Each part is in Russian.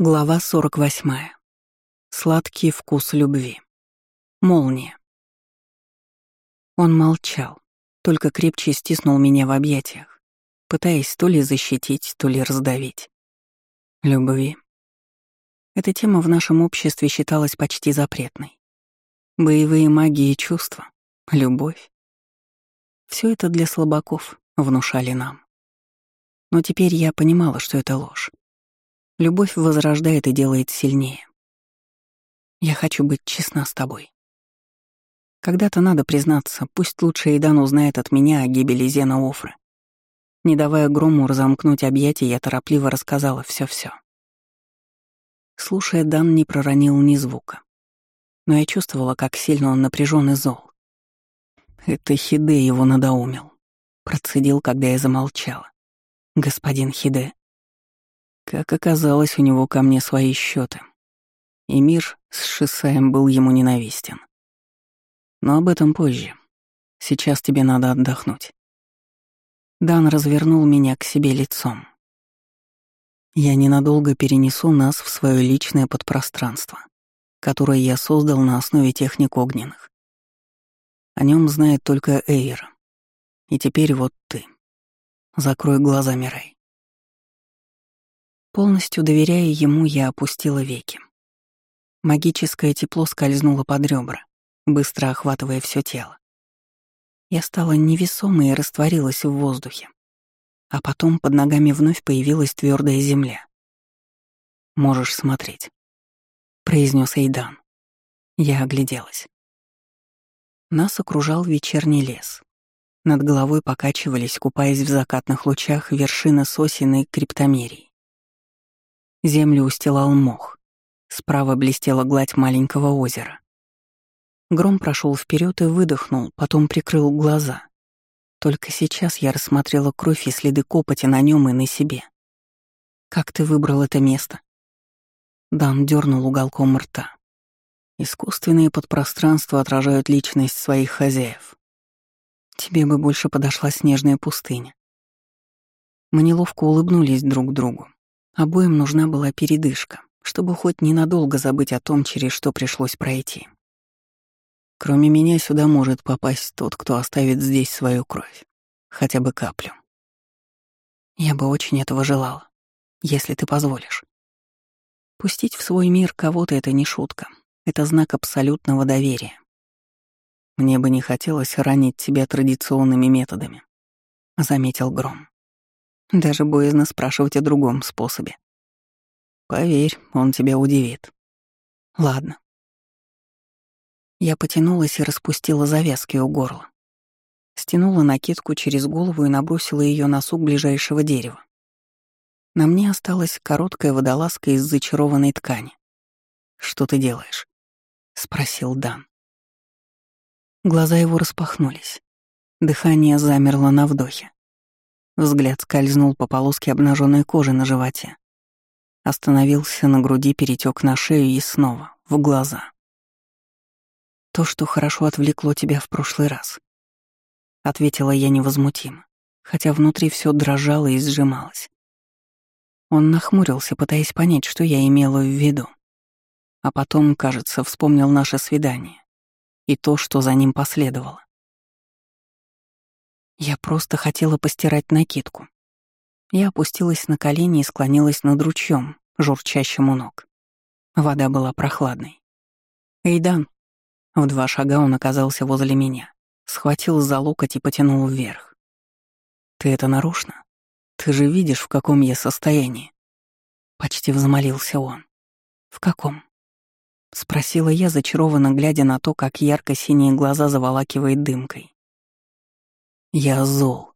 Глава 48. Сладкий вкус любви. Молния. Он молчал, только крепче стиснул меня в объятиях, пытаясь то ли защитить, то ли раздавить. Любви. Эта тема в нашем обществе считалась почти запретной. Боевые магии и чувства, любовь. Все это для слабаков, внушали нам. Но теперь я понимала, что это ложь. Любовь возрождает и делает сильнее. Я хочу быть честна с тобой. Когда-то надо признаться, пусть лучше Эйдан узнает от меня о гибели Зена Офры. Не давая Грому разомкнуть объятия, я торопливо рассказала все все Слушая, Дан не проронил ни звука. Но я чувствовала, как сильно он напряжен и зол. Это Хиде его надоумил. Процедил, когда я замолчала. Господин Хиде. Как оказалось, у него ко мне свои счеты. И мир с Шисаем был ему ненавистен. Но об этом позже. Сейчас тебе надо отдохнуть. Дан развернул меня к себе лицом. Я ненадолго перенесу нас в свое личное подпространство, которое я создал на основе техник огненных. О нем знает только Эйр. И теперь вот ты. Закрой глаза, Мирай. Полностью доверяя ему, я опустила веки. Магическое тепло скользнуло под ребра, быстро охватывая все тело. Я стала невесомой и растворилась в воздухе. А потом под ногами вновь появилась твердая земля. «Можешь смотреть», — произнес Эйдан. Я огляделась. Нас окружал вечерний лес. Над головой покачивались, купаясь в закатных лучах, вершины сосен и криптомерий. Землю устилал мох. Справа блестела гладь маленького озера. Гром прошел вперед и выдохнул, потом прикрыл глаза. Только сейчас я рассмотрела кровь и следы копоти на нем и на себе. «Как ты выбрал это место?» Дан дернул уголком рта. Искусственные подпространства отражают личность своих хозяев. Тебе бы больше подошла снежная пустыня. Мы неловко улыбнулись друг другу. Обоим нужна была передышка, чтобы хоть ненадолго забыть о том, через что пришлось пройти. Кроме меня сюда может попасть тот, кто оставит здесь свою кровь. Хотя бы каплю. Я бы очень этого желала, если ты позволишь. Пустить в свой мир кого-то — это не шутка. Это знак абсолютного доверия. Мне бы не хотелось ранить тебя традиционными методами, — заметил Гром. Даже боязно спрашивать о другом способе. Поверь, он тебя удивит. Ладно. Я потянулась и распустила завязки у горла. Стянула накидку через голову и набросила ее на сук ближайшего дерева. На мне осталась короткая водолазка из зачарованной ткани. «Что ты делаешь?» — спросил Дан. Глаза его распахнулись. Дыхание замерло на вдохе. Взгляд скользнул по полоске обнаженной кожи на животе. Остановился на груди, перетек на шею и снова, в глаза. «То, что хорошо отвлекло тебя в прошлый раз», — ответила я невозмутимо, хотя внутри все дрожало и сжималось. Он нахмурился, пытаясь понять, что я имела в виду. А потом, кажется, вспомнил наше свидание и то, что за ним последовало. Я просто хотела постирать накидку. Я опустилась на колени и склонилась над ручьем, журчащим у ног. Вода была прохладной. «Эйдан!» В два шага он оказался возле меня, схватил за локоть и потянул вверх. «Ты это нарочно? Ты же видишь, в каком я состоянии?» Почти взмолился он. «В каком?» Спросила я, зачарованно глядя на то, как ярко-синие глаза заволакивает дымкой. Я зол.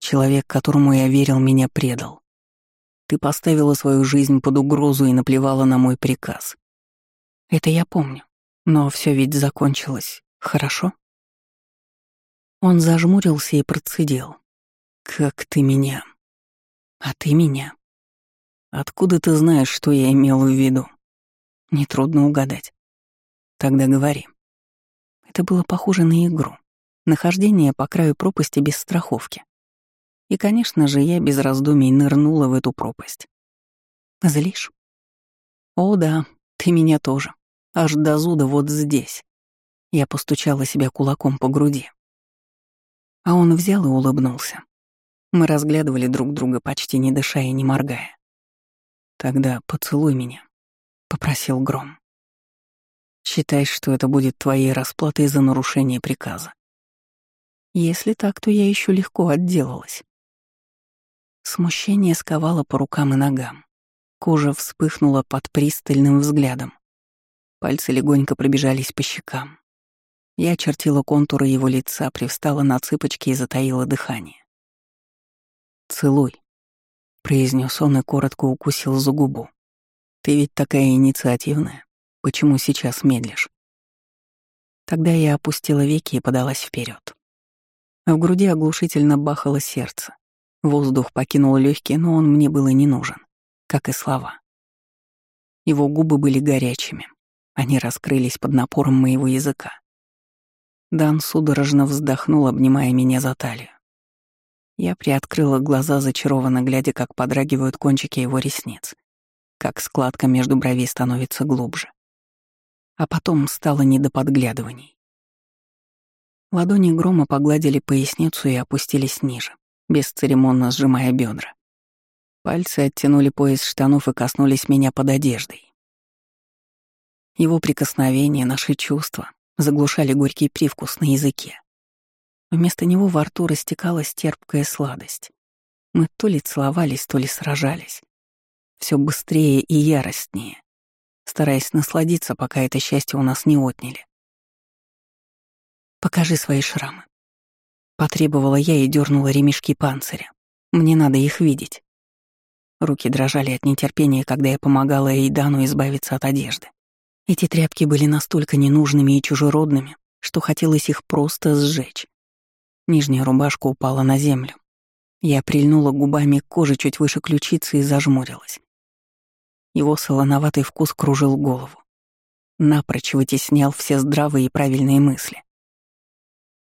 Человек, которому я верил, меня предал. Ты поставила свою жизнь под угрозу и наплевала на мой приказ. Это я помню. Но все ведь закончилось. Хорошо? Он зажмурился и процедил. «Как ты меня?» «А ты меня?» «Откуда ты знаешь, что я имел в виду?» «Нетрудно угадать». «Тогда говори». Это было похоже на игру. Нахождение по краю пропасти без страховки. И, конечно же, я без раздумий нырнула в эту пропасть. «Злишь?» О да, ты меня тоже. Аж до зуда вот здесь. Я постучала себя кулаком по груди. А он взял и улыбнулся. Мы разглядывали друг друга, почти не дыша и не моргая. «Тогда поцелуй меня», — попросил Гром. «Считай, что это будет твоей расплатой за нарушение приказа. Если так, то я еще легко отделалась». Смущение сковало по рукам и ногам. Кожа вспыхнула под пристальным взглядом. Пальцы легонько пробежались по щекам. Я чертила контуры его лица, привстала на цыпочки и затаила дыхание. «Целуй», — произнес он и коротко укусил за губу. «Ты ведь такая инициативная. Почему сейчас медлишь?» Тогда я опустила веки и подалась вперед. В груди оглушительно бахало сердце. Воздух покинул легкие, но он мне был и не нужен, как и слова. Его губы были горячими. Они раскрылись под напором моего языка. Дан судорожно вздохнул, обнимая меня за талию. Я приоткрыла глаза, зачарованно глядя, как подрагивают кончики его ресниц, как складка между бровей становится глубже. А потом стало не до подглядываний. Ладони грома погладили поясницу и опустились ниже, бесцеремонно сжимая бедра. Пальцы оттянули пояс штанов и коснулись меня под одеждой. Его прикосновения, наши чувства, заглушали горький привкус на языке. Вместо него во рту растекалась терпкая сладость. Мы то ли целовались, то ли сражались. Все быстрее и яростнее, стараясь насладиться, пока это счастье у нас не отняли. «Покажи свои шрамы». Потребовала я и дернула ремешки панциря. Мне надо их видеть. Руки дрожали от нетерпения, когда я помогала Эйдану избавиться от одежды. Эти тряпки были настолько ненужными и чужеродными, что хотелось их просто сжечь. Нижняя рубашка упала на землю. Я прильнула губами к коже чуть выше ключицы и зажмурилась. Его солоноватый вкус кружил голову. Напрочь вытеснял все здравые и правильные мысли.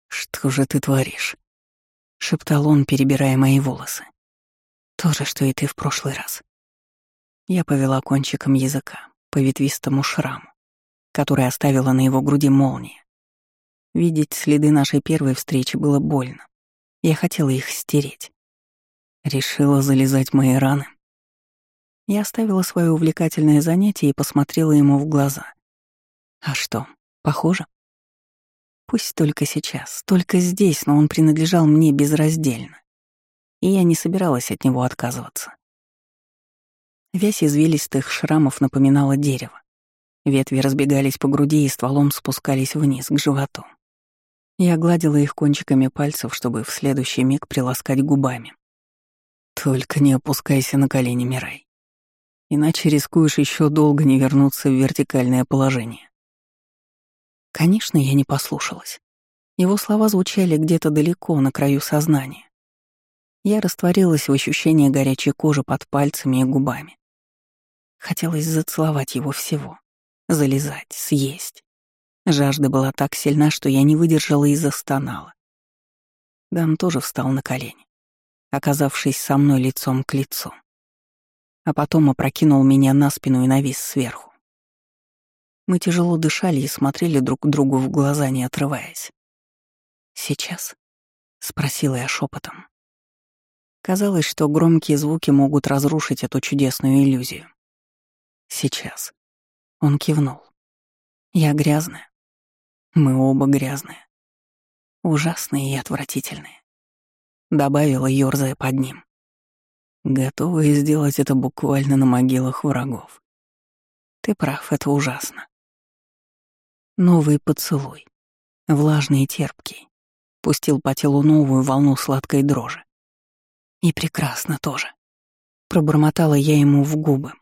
«Что же ты творишь?» — шептал он, перебирая мои волосы. «То же, что и ты в прошлый раз». Я повела кончиком языка по ветвистому шраму, который оставила на его груди молния. Видеть следы нашей первой встречи было больно. Я хотела их стереть. Решила залезать мои раны. Я оставила свое увлекательное занятие и посмотрела ему в глаза. А что, похоже? Пусть только сейчас, только здесь, но он принадлежал мне безраздельно. И я не собиралась от него отказываться. Вязь извилистых шрамов напоминала дерево. Ветви разбегались по груди и стволом спускались вниз, к животу. Я гладила их кончиками пальцев, чтобы в следующий миг приласкать губами. «Только не опускайся на колени, Мирай. Иначе рискуешь еще долго не вернуться в вертикальное положение». Конечно, я не послушалась. Его слова звучали где-то далеко, на краю сознания. Я растворилась в ощущении горячей кожи под пальцами и губами. Хотелось зацеловать его всего, залезать, съесть. Жажда была так сильна, что я не выдержала и застонала. Дан тоже встал на колени, оказавшись со мной лицом к лицу. А потом опрокинул меня на спину и навис сверху. Мы тяжело дышали и смотрели друг другу в глаза, не отрываясь. «Сейчас?» — спросила я шепотом. Казалось, что громкие звуки могут разрушить эту чудесную иллюзию. Сейчас. Он кивнул. Я грязная. Мы оба грязные. Ужасные и отвратительные. Добавила, ёрзая под ним. Готовы сделать это буквально на могилах врагов. Ты прав, это ужасно. Новый поцелуй. Влажный и терпкий. Пустил по телу новую волну сладкой дрожи. И прекрасно тоже. Пробормотала я ему в губы,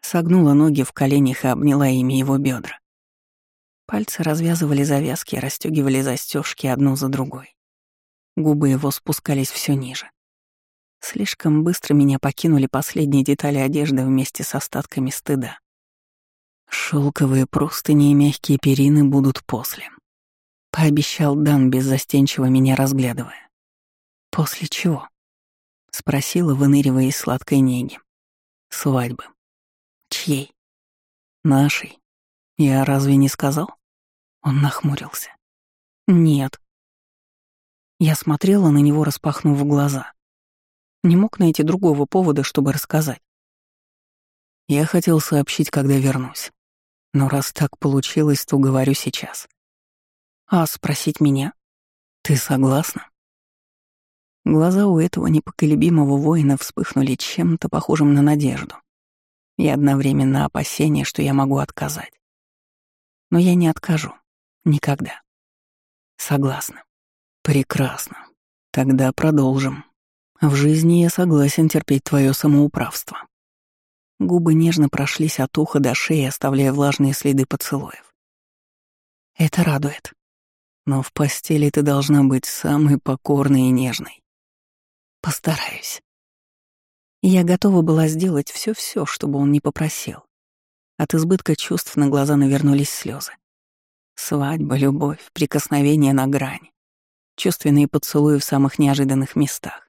Согнула ноги в коленях и обняла ими его бедра. Пальцы развязывали завязки и расстегивали застежки одну за другой. Губы его спускались все ниже. Слишком быстро меня покинули последние детали одежды вместе с остатками стыда. Шелковые простыни и мягкие перины будут после. Пообещал Дан, беззастенчиво меня разглядывая. «После чего?» — спросила, выныривая из сладкой неги. «Свадьбы», Чьей? Нашей. Я разве не сказал? Он нахмурился. Нет. Я смотрела на него, распахнув глаза. Не мог найти другого повода, чтобы рассказать. Я хотел сообщить, когда вернусь. Но раз так получилось, то говорю сейчас. А спросить меня? Ты согласна? Глаза у этого непоколебимого воина вспыхнули чем-то похожим на надежду и одновременно опасение, что я могу отказать. Но я не откажу. Никогда. Согласна. Прекрасно. Тогда продолжим. В жизни я согласен терпеть твое самоуправство. Губы нежно прошлись от уха до шеи, оставляя влажные следы поцелуев. Это радует. Но в постели ты должна быть самой покорной и нежной. Постараюсь. Я готова была сделать все-все, чтобы он не попросил. От избытка чувств на глаза навернулись слезы. Свадьба, любовь, прикосновение на грани, чувственные поцелуи в самых неожиданных местах.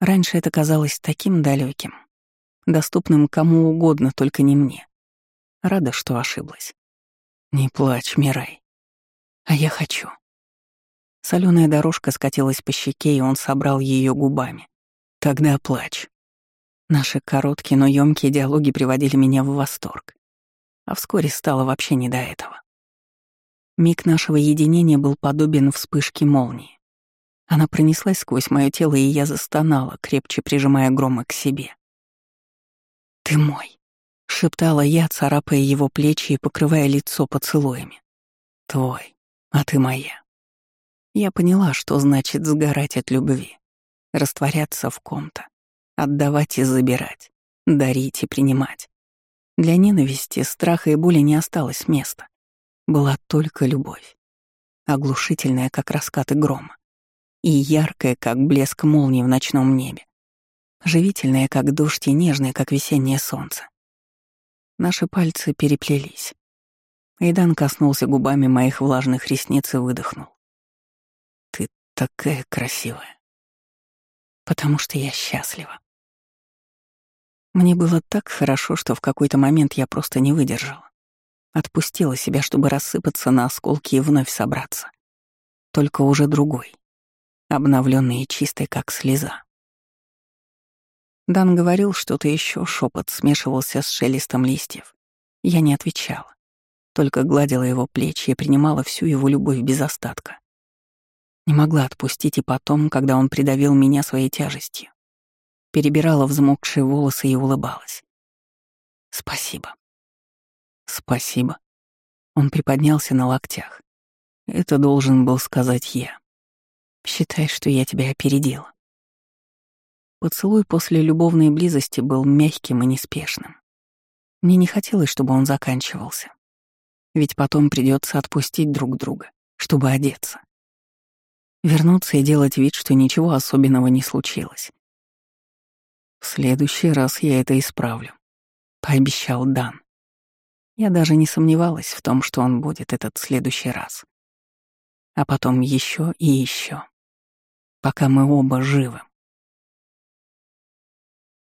Раньше это казалось таким далеким, доступным кому угодно, только не мне. Рада, что ошиблась. Не плачь, Мирай. А я хочу. Соленая дорожка скатилась по щеке, и он собрал ее губами. Тогда плачь. Наши короткие, но ёмкие диалоги приводили меня в восторг. А вскоре стало вообще не до этого. Миг нашего единения был подобен вспышке молнии. Она пронеслась сквозь мое тело, и я застонала, крепче прижимая грома к себе. «Ты мой», — шептала я, царапая его плечи и покрывая лицо поцелуями. «Твой, а ты моя». Я поняла, что значит сгорать от любви, растворяться в ком-то, Отдавать и забирать, дарить и принимать. Для ненависти, страха и боли не осталось места. Была только любовь. Оглушительная, как раскаты грома. И яркая, как блеск молнии в ночном небе. Живительная, как дождь, и нежная, как весеннее солнце. Наши пальцы переплелись. Эйдан коснулся губами моих влажных ресниц и выдохнул. «Ты такая красивая». «Потому что я счастлива». Мне было так хорошо, что в какой-то момент я просто не выдержала. Отпустила себя, чтобы рассыпаться на осколки и вновь собраться. Только уже другой. Обновленный и чистый, как слеза. Дан говорил что-то еще, шепот смешивался с шелестом листьев. Я не отвечала. Только гладила его плечи и принимала всю его любовь без остатка. Не могла отпустить и потом, когда он придавил меня своей тяжестью перебирала взмокшие волосы и улыбалась. «Спасибо». «Спасибо». Он приподнялся на локтях. Это должен был сказать я. Считай, что я тебя опередила. Поцелуй после любовной близости был мягким и неспешным. Мне не хотелось, чтобы он заканчивался. Ведь потом придется отпустить друг друга, чтобы одеться. Вернуться и делать вид, что ничего особенного не случилось. «В следующий раз я это исправлю», — пообещал Дан. Я даже не сомневалась в том, что он будет этот следующий раз. А потом еще и еще, пока мы оба живы.